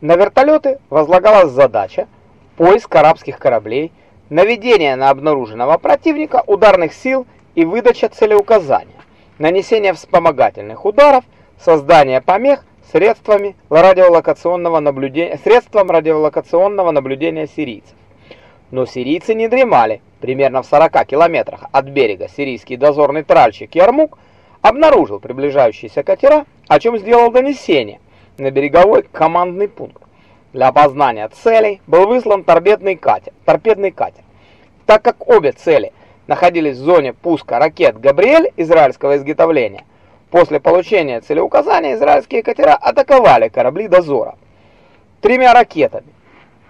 На вертолеты возлагалась задача поиск арабских кораблей, наведение на обнаруженного противника ударных сил и выдача целеуказания, нанесение вспомогательных ударов, создание помех средствами радиолокационного наблюдения, средством радиолокационного наблюдения сирийцев. Но сирийцы не дремали. Примерно в 40 километрах от берега сирийский дозорный тральщик Ярмук обнаружил приближающиеся катера, о чем сделал донесение на береговой командный пункт. Для опознания целей был выслан торпедный катер. Торпедный катер. Так как обе цели находились в зоне пуска ракет «Габриэль» израильского изготовления, после получения целеуказания израильские катера атаковали корабли дозора тремя ракетами.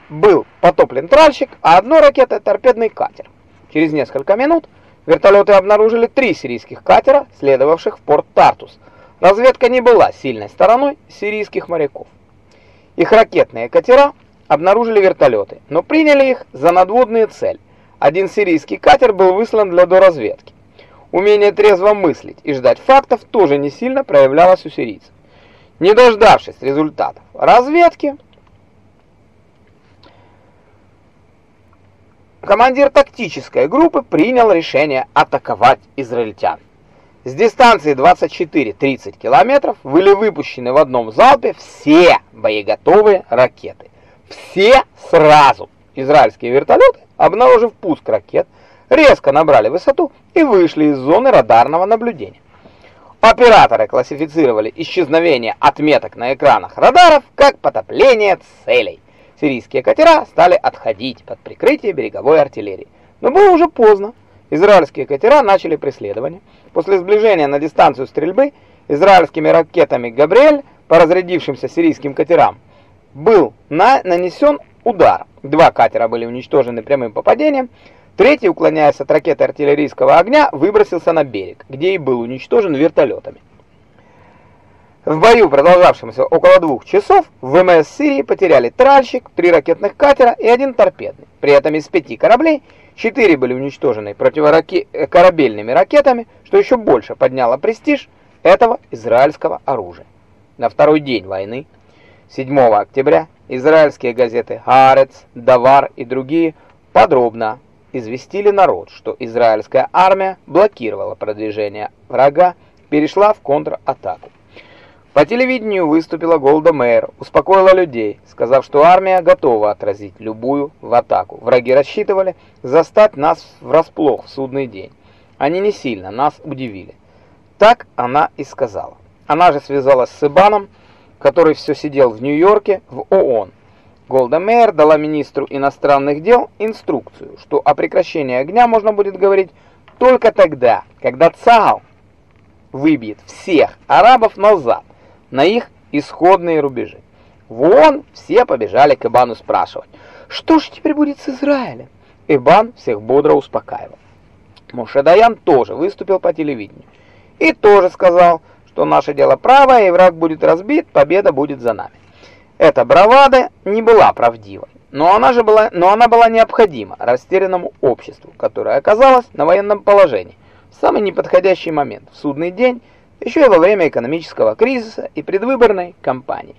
Был потоплен тральщик, а одной ракетой торпедный катер. Через несколько минут вертолеты обнаружили три сирийских катера, следовавших в порт Тартус. Разведка не была сильной стороной сирийских моряков. Их ракетные катера обнаружили вертолеты, но приняли их за надводные цели. Один сирийский катер был выслан для доразведки. Умение трезво мыслить и ждать фактов тоже не сильно проявлялось у сирийцев. Не дождавшись результатов разведки, командир тактической группы принял решение атаковать израильтян. С дистанции 24-30 километров были выпущены в одном залпе все боеготовые ракеты. Все сразу. Израильские вертолеты, обнаружив пуск ракет, резко набрали высоту и вышли из зоны радарного наблюдения. Операторы классифицировали исчезновение отметок на экранах радаров как потопление целей сирийские катера стали отходить под прикрытие береговой артиллерии. Но было уже поздно. Израильские катера начали преследование. После сближения на дистанцию стрельбы израильскими ракетами «Габриэль» по разрядившимся сирийским катерам был на нанесен удар. Два катера были уничтожены прямым попадением. Третий, уклоняясь от ракеты артиллерийского огня, выбросился на берег, где и был уничтожен вертолетами. В бою, продолжавшемся около двух часов, ВМС Сирии потеряли тральщик, три ракетных катера и один торпедный. При этом из пяти кораблей четыре были уничтожены противоракетными ракетами, что еще больше подняло престиж этого израильского оружия. На второй день войны, 7 октября, израильские газеты «Хаарец», «Давар» и другие подробно известили народ, что израильская армия блокировала продвижение врага, перешла в контратаку. По телевидению выступила Голда Меир, успокоила людей, сказав, что армия готова отразить любую в атаку. Враги рассчитывали застать нас врасплох в судный день. Они не сильно нас удивили. Так она и сказала. Она же связалась с Ибаном, который все сидел в Нью-Йорке в ООН. Голда Меир дала министру иностранных дел инструкцию, что о прекращении огня можно будет говорить только тогда, когда ЦАГАЛ выбьет всех арабов назад на их исходные рубежи. Вон все побежали к Ибану спрашивать, что же теперь будет с Израилем? Ибан всех бодро успокаивал. Моше Даян тоже выступил по телевидению и тоже сказал, что наше дело правое, и враг будет разбит, победа будет за нами. Эта бравада не была правдивой, но она же была, но она была необходима растерянному обществу, которое оказалось на военном положении в самый неподходящий момент, в судный день, еще и во время экономического кризиса и предвыборной кампании.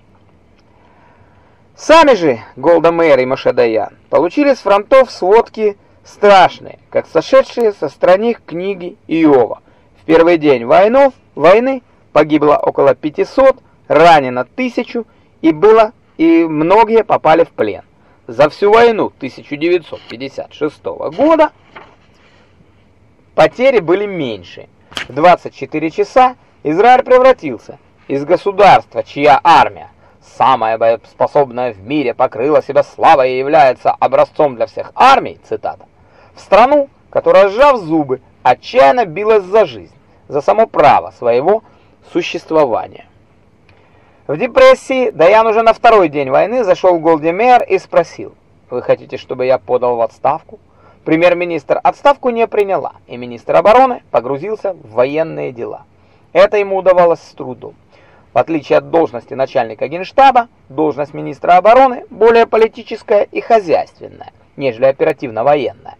Сами же Голда Меир и Моше Даян получили с фронтов сводки страшные, как сошедшие со страниц книги Иова. В первый день войнов, войны погибло около 500, ранено 1000 и было и многие попали в плен. За всю войну 1956 года потери были меньше. В 24 часа Израиль превратился из государства, чья армия, самая боеспособная в мире, покрыла себя славой и является образцом для всех армий, цитата, в страну, которая, сжав зубы, отчаянно билась за жизнь, за само право своего существования. В депрессии Даян уже на второй день войны зашел Голдемер и спросил, «Вы хотите, чтобы я подал в отставку?» Премьер-министр отставку не приняла, и министр обороны погрузился в военные дела. Это ему удавалось с трудом. В отличие от должности начальника Генштаба, должность министра обороны более политическая и хозяйственная, нежели оперативно-военная.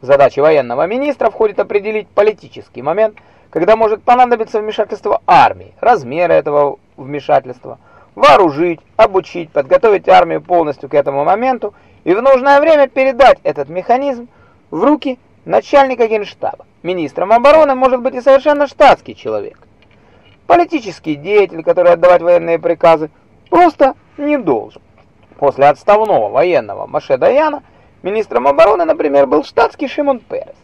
В задачи военного министра входит определить политический момент, когда может понадобиться вмешательство армии, размеры этого вмешательства, вооружить, обучить, подготовить армию полностью к этому моменту и в нужное время передать этот механизм в руки начальника генштаба. Министром обороны может быть и совершенно штатский человек. Политический деятель, который отдавать военные приказы, просто не должен. После отставного военного Маше Даяна министром обороны, например, был штатский Шимон Перес.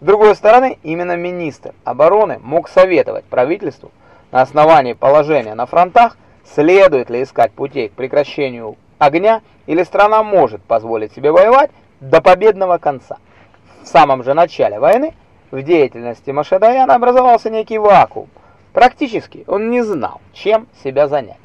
С другой стороны, именно министр обороны мог советовать правительству на основании положения на фронтах, следует ли искать путей к прекращению огня или страна может позволить себе воевать до победного конца. В самом же начале войны в деятельности Машедаяна образовался некий вакуум. Практически он не знал, чем себя занять.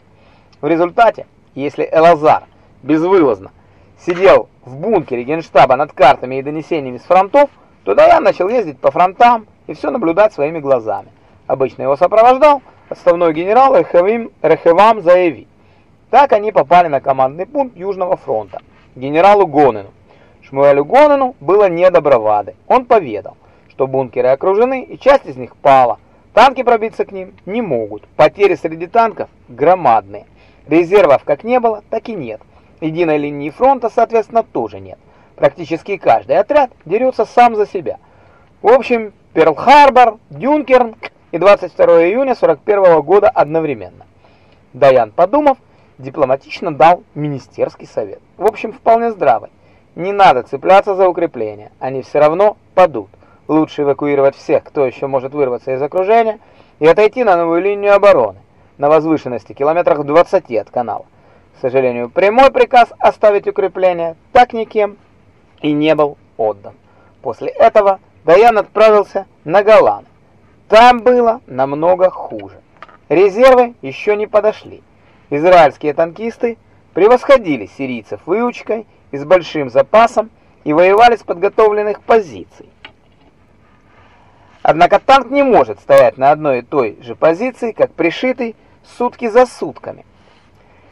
В результате, если Элазар безвылазно сидел в бункере генштаба над картами и донесениями с фронтов, то Даян начал ездить по фронтам и все наблюдать своими глазами. Обычно его сопровождал отставной генерал Рехевим, Рехевам Заеви. Так они попали на командный пункт Южного фронта, генералу Гонену. Шмуэлю Гонену было не до бравады. Он поведал, что бункеры окружены и часть из них пала. Танки пробиться к ним не могут. Потери среди танков громадные. Резервов как не было, так и нет. Единой линии фронта, соответственно, тоже нет. Практически каждый отряд дерется сам за себя. В общем, Перл-Харбор, Дюнкерн и 22 июня 41 года одновременно. Даян, подумав, дипломатично дал министерский совет. В общем, вполне здравый. Не надо цепляться за укрепления, они все равно падут. Лучше эвакуировать всех, кто еще может вырваться из окружения, и отойти на новую линию обороны на возвышенности километрах в 20 от канала. К сожалению, прямой приказ оставить укрепление так никем и не был отдан. После этого Даян отправился на Голланд. Там было намного хуже. Резервы еще не подошли. Израильские танкисты превосходили сирийцев выучкой и с большим запасом и воевали с подготовленных позиций. Однако танк не может стоять на одной и той же позиции, как пришитый сутки за сутками.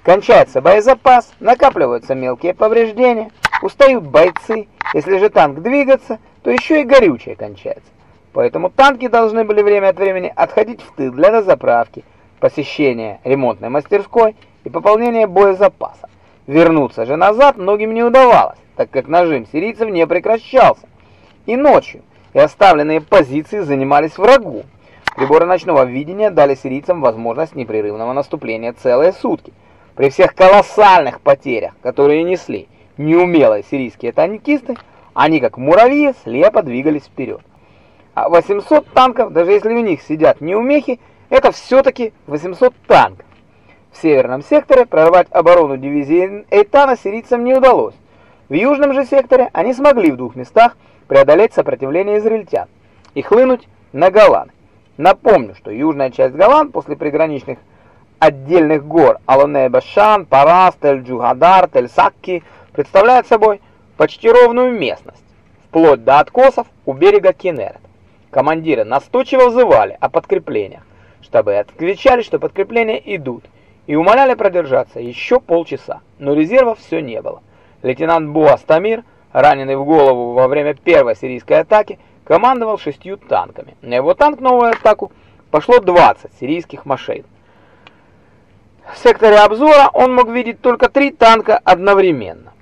Кончается боезапас, накапливаются мелкие повреждения, устают бойцы. Если же танк двигаться, то еще и горючее кончается. Поэтому танки должны были время от времени отходить в тыл для дозаправки, посещения ремонтной мастерской и пополнения боезапаса. Вернуться же назад многим не удавалось, так как нажим сирийцев не прекращался. И ночью и оставленные позиции занимались врагу. Приборы ночного видения дали сирийцам возможность непрерывного наступления целые сутки. При всех колоссальных потерях, которые несли неумелые сирийские танкисты, они как муравьи слепо двигались вперед. А 800 танков, даже если у них сидят неумехи, это все-таки 800 танков. В северном секторе прорвать оборону дивизии Эйтана сирийцам не удалось. В южном же секторе они смогли в двух местах преодолеть сопротивление израильтян и хлынуть на Голланд. Напомню, что южная часть Голланд после приграничных отдельных гор Алоне-Башан, Парас, Тель-Джугадар, Тель-Сакки представляет собой почти ровную местность, вплоть до откосов у берега Кинерет. Командиры настойчиво взывали о подкреплениях, чтобы отвечали, что подкрепления идут, и умоляли продержаться еще полчаса, но резервов все не было. Лейтенант Буас Тамир, раненый в голову во время первой сирийской атаки, командовал шестью танками. На его танк новую атаку пошло 20 сирийских машин. В секторе обзора он мог видеть только три танка одновременно.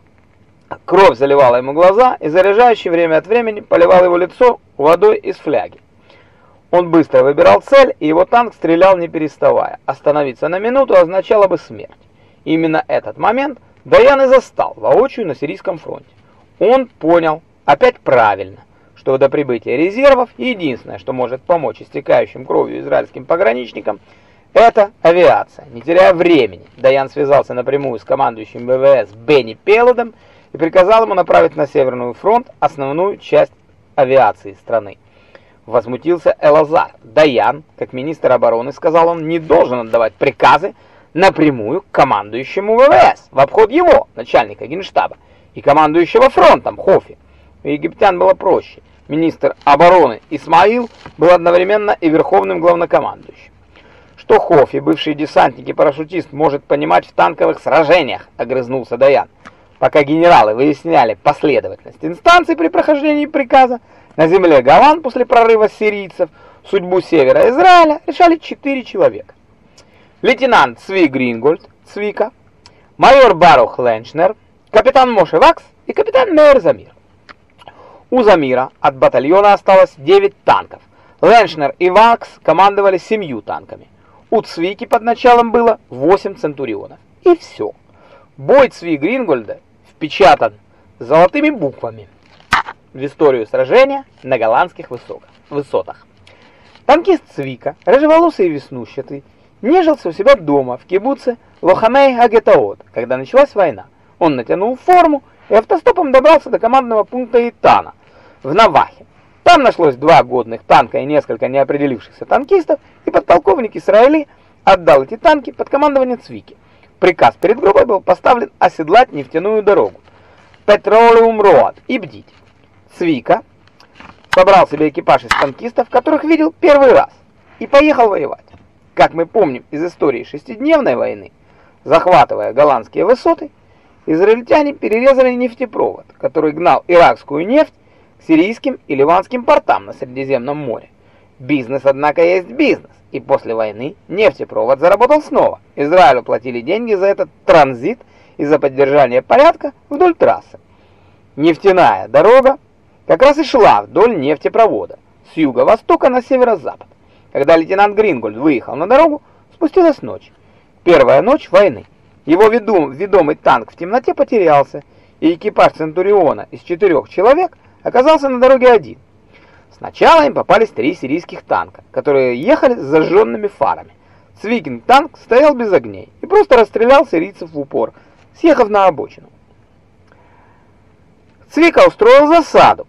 Кровь заливала ему глаза, и заряжающий время от времени поливал его лицо водой из фляги. Он быстро выбирал цель, и его танк стрелял не переставая. Остановиться на минуту означало бы смерть. именно этот момент Даян и застал воочию на сирийском фронте. Он понял, опять правильно, что до прибытия резервов единственное, что может помочь истекающим кровью израильским пограничникам, это авиация. Не теряя времени, Даян связался напрямую с командующим ВВС Бенни Пелодом и приказал ему направить на Северный фронт основную часть авиации страны. Возмутился Элазар. Даян, как министр обороны, сказал он, не должен отдавать приказы напрямую командующему ВВС, в обход его, начальника генштаба, и командующего фронтом Хофи. У египтян было проще. Министр обороны Исмаил был одновременно и верховным главнокомандующим. Что Хофи, бывший десантник и парашютист, может понимать в танковых сражениях, огрызнулся Даян. Пока генералы выясняли последовательность инстанций при прохождении приказа, на земле Голланд после прорыва сирийцев судьбу севера Израиля решали четыре человека. Лейтенант Сви Грингольд, Цвика, майор Барух Леншнер, капитан Моше Вакс и капитан Мейер Замир. У Замира от батальона осталось 9 танков. Леншнер и Вакс командовали семью танками. У Цвики под началом было 8 центурионов. И все. Бой Цви Грингольда впечатан золотыми буквами в историю сражения на голландских высотах. Танкист Цвика, рыжеволосый и веснущатый, нежился у себя дома в кибуце Лохамей-Агетаот, когда началась война. Он натянул форму и автостопом добрался до командного пункта Итана в Навахе. Там нашлось два годных танка и несколько неопределившихся танкистов, и подполковник Израили отдал эти танки под командование Цвики. Приказ перед группой был поставлен оседлать нефтяную дорогу. Petroleum Road и бдить. Цвика собрал себе экипаж из танкистов, которых видел первый раз, и поехал воевать. Как мы помним из истории шестидневной войны, захватывая голландские высоты, израильтяне перерезали нефтепровод, который гнал иракскую нефть к сирийским и ливанским портам на Средиземном море. Бизнес, однако, есть бизнес, и после войны нефтепровод заработал снова. Израилю платили деньги за этот транзит и за поддержание порядка вдоль трассы. Нефтяная дорога как раз и шла вдоль нефтепровода с юго-востока на северо-запад. Когда лейтенант Грингольд выехал на дорогу, спустилась ночь. Первая ночь войны. Его ведом, ведомый танк в темноте потерялся, и экипаж Центуриона из четырех человек оказался на дороге один. Сначала им попались три сирийских танка, которые ехали с зажженными фарами. Свикинг танк стоял без огней и просто расстрелял сирийцев в упор, съехав на обочину. Цвика устроил засаду.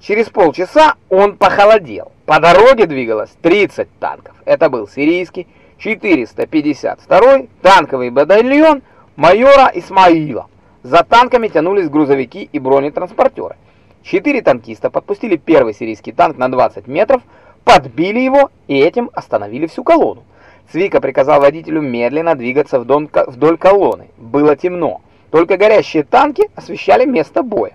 Через полчаса он похолодел. По дороге двигалось 30 танков. Это был сирийский 452-й танковый батальон майора Исмаила. За танками тянулись грузовики и бронетранспортеры. Четыре танкиста подпустили первый сирийский танк на 20 метров, подбили его и этим остановили всю колонну. Цвика приказал водителю медленно двигаться вдоль колонны. Было темно. Только горящие танки освещали место боя.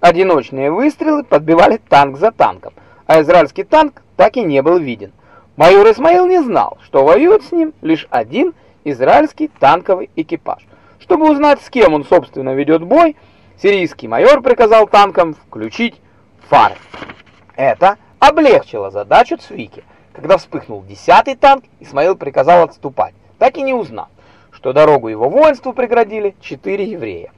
Одиночные выстрелы подбивали танк за танком, а израильский танк так и не был виден. Майор Исмаил не знал, что воюет с ним лишь один израильский танковый экипаж. Чтобы узнать, с кем он, собственно, ведет бой, сирийский майор приказал танкам включить фары. Это облегчило задачу Цвики. Когда вспыхнул десятый танк, Исмаил приказал отступать, так и не узнав, что дорогу его воинству преградили четыре еврея.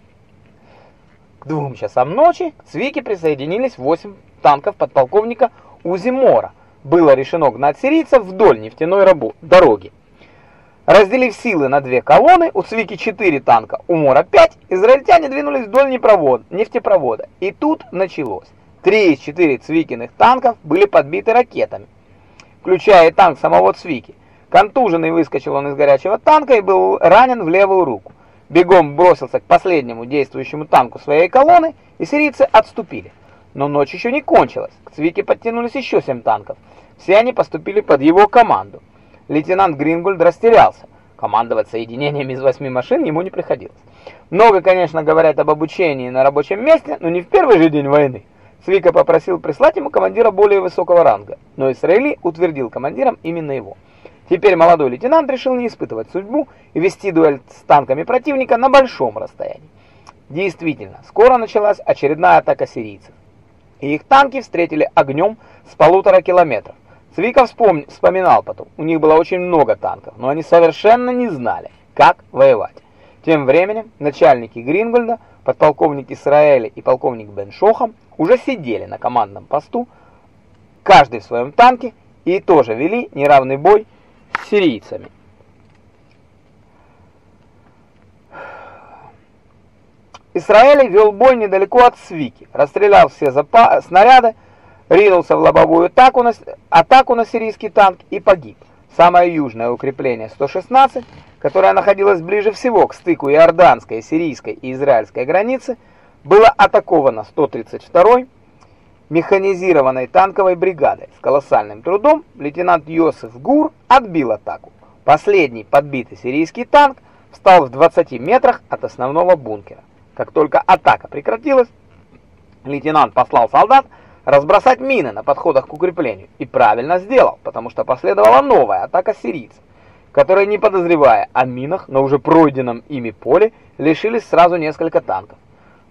К двум часам ночи к Цвике присоединились восемь танков подполковника Узимора. Было решено гнать сирийцев вдоль нефтяной дороги. Разделив силы на две колонны, у Цвики 4 танка, у Мора 5, израильтяне двинулись вдоль нефтепровода. И тут началось. Три из четырех Цвикиных танков были подбиты ракетами, включая танк самого Цвики. Контуженный выскочил он из горячего танка и был ранен в левую руку. Бегом бросился к последнему действующему танку своей колонны, и сирийцы отступили. Но ночь еще не кончилась. К Цвике подтянулись еще семь танков. Все они поступили под его команду. Лейтенант Грингольд растерялся. Командовать соединением из восьми машин ему не приходилось. Много, конечно, говорят об обучении на рабочем месте, но не в первый же день войны. Цвика попросил прислать ему командира более высокого ранга, но Израили утвердил командиром именно его. Теперь молодой лейтенант решил не испытывать судьбу и вести дуэль с танками противника на большом расстоянии. Действительно, скоро началась очередная атака сирийцев. И их танки встретили огнем с полутора километров. Цвика вспомни, вспоминал потом, у них было очень много танков, но они совершенно не знали, как воевать. Тем временем начальники Грингольда, подполковник Исраэля и полковник Беншохам уже сидели на командном посту, каждый в своем танке, и тоже вели неравный бой с сирийцами. Израиль вел бой недалеко от Свики, расстрелял все снаряды, ринулся в лобовую атаку на, атаку на сирийский танк и погиб. Самое южное укрепление 116, которое находилось ближе всего к стыку иорданской, сирийской и израильской границы, было атаковано 132-й механизированной танковой бригадой. С колоссальным трудом лейтенант Йосиф Гур отбил атаку. Последний подбитый сирийский танк встал в 20 метрах от основного бункера. Как только атака прекратилась, лейтенант послал солдат разбросать мины на подходах к укреплению. И правильно сделал, потому что последовала новая атака сирийцев. которые, не подозревая о минах на уже пройденном ими поле, лишились сразу несколько танков.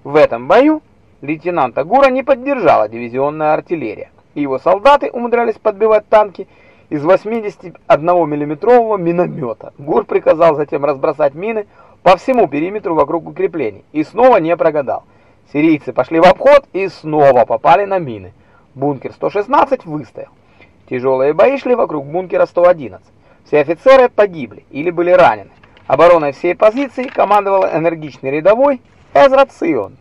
В этом бою лейтенанта Гура не поддержала дивизионная артиллерия, и его солдаты умудрялись подбивать танки из 81 миллиметрового миномета. Гур приказал затем разбросать мины по всему периметру вокруг укреплений и снова не прогадал. Сирийцы пошли в обход и снова попали на мины. Бункер 116 выстоял. Тяжелые бои шли вокруг бункера 111. Все офицеры погибли или были ранены. Обороной всей позиции командовал энергичный рядовой Эзра Цион.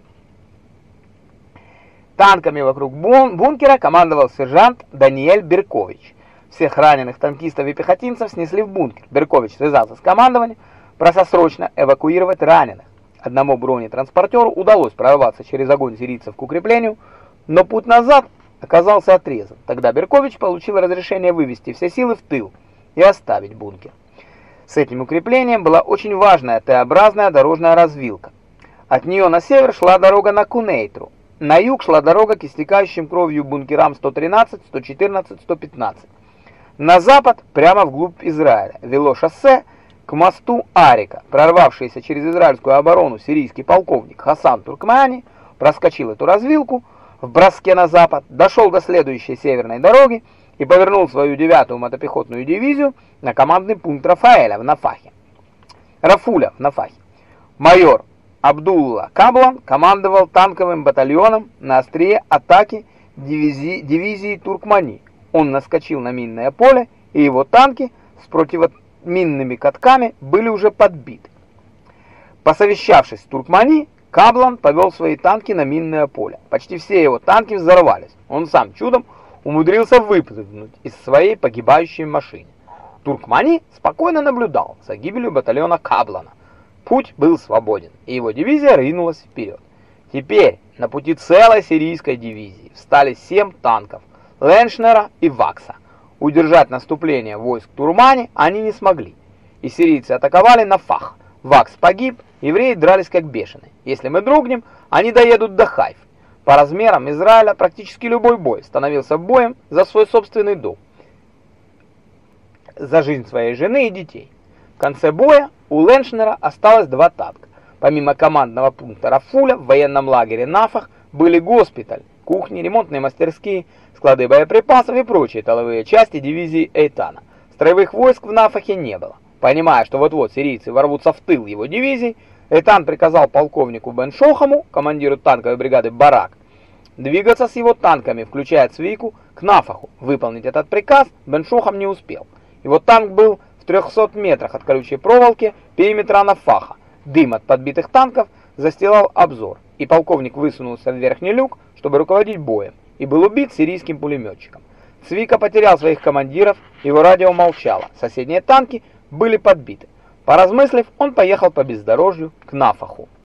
Танками вокруг бункера командовал сержант Даниэль Беркович. Всех раненых танкистов и пехотинцев снесли в бункер. Беркович связался с командованием, просрочно эвакуировать раненых. Одному бронетранспортеру удалось прорваться через огонь сирийцев к укреплению, но путь назад оказался отрезан. Тогда Беркович получил разрешение вывести все силы в тыл и оставить бункер. С этим укреплением была очень важная Т-образная дорожная развилка. От нее на север шла дорога на Кунейтру, на юг шла дорога к истекающим кровью бункерам 113, 114, 115. На запад, прямо вглубь Израиля, вело шоссе к мосту Арика. Прорвавшийся через израильскую оборону сирийский полковник Хасан Туркмани проскочил эту развилку в броске на запад, дошел до следующей северной дороги и повернул свою девятую мотопехотную дивизию на командный пункт Рафаэля в Нафахе. Рафуля в Нафахе. Майор Абдулла Каблан командовал танковым батальоном на острие атаки дивизии, дивизии Туркмани. Он наскочил на минное поле, и его танки с противоминными катками были уже подбиты. Посовещавшись с Туркмани, Каблан повел свои танки на минное поле. Почти все его танки взорвались. Он сам чудом умудрился выпрыгнуть из своей погибающей машины. Туркмани спокойно наблюдал за гибелью батальона Каблана. Путь был свободен, и его дивизия ринулась вперед. Теперь на пути целой сирийской дивизии встали семь танков Леншнера и Вакса. Удержать наступление войск Турмани они не смогли, и сирийцы атаковали на Фах. Вакс погиб, евреи дрались как бешеные. Если мы дрогнем, они доедут до Хайф. По размерам Израиля практически любой бой становился боем за свой собственный дом, за жизнь своей жены и детей. В конце боя у Леншнера осталось два танка. Помимо командного пункта Рафуля в военном лагере Нафах были госпиталь, кухни, ремонтные мастерские, склады боеприпасов и прочие тыловые части дивизии Эйтана. Строевых войск в Нафахе не было. Понимая, что вот-вот сирийцы ворвутся в тыл его дивизии, Этан приказал полковнику Беншохаму, командиру танковой бригады Барак, двигаться с его танками, включая Цвику, к Нафаху. Выполнить этот приказ Беншохам не успел. Его танк был в 300 метрах от колючей проволоки периметра Нафаха. Дым от подбитых танков застилал обзор, и полковник высунулся в верхний люк, чтобы руководить боем, и был убит сирийским пулеметчиком. Цвика потерял своих командиров, его радио молчало, соседние танки были подбиты. Поразмыслив, он поехал по бездорожью к Нафаху.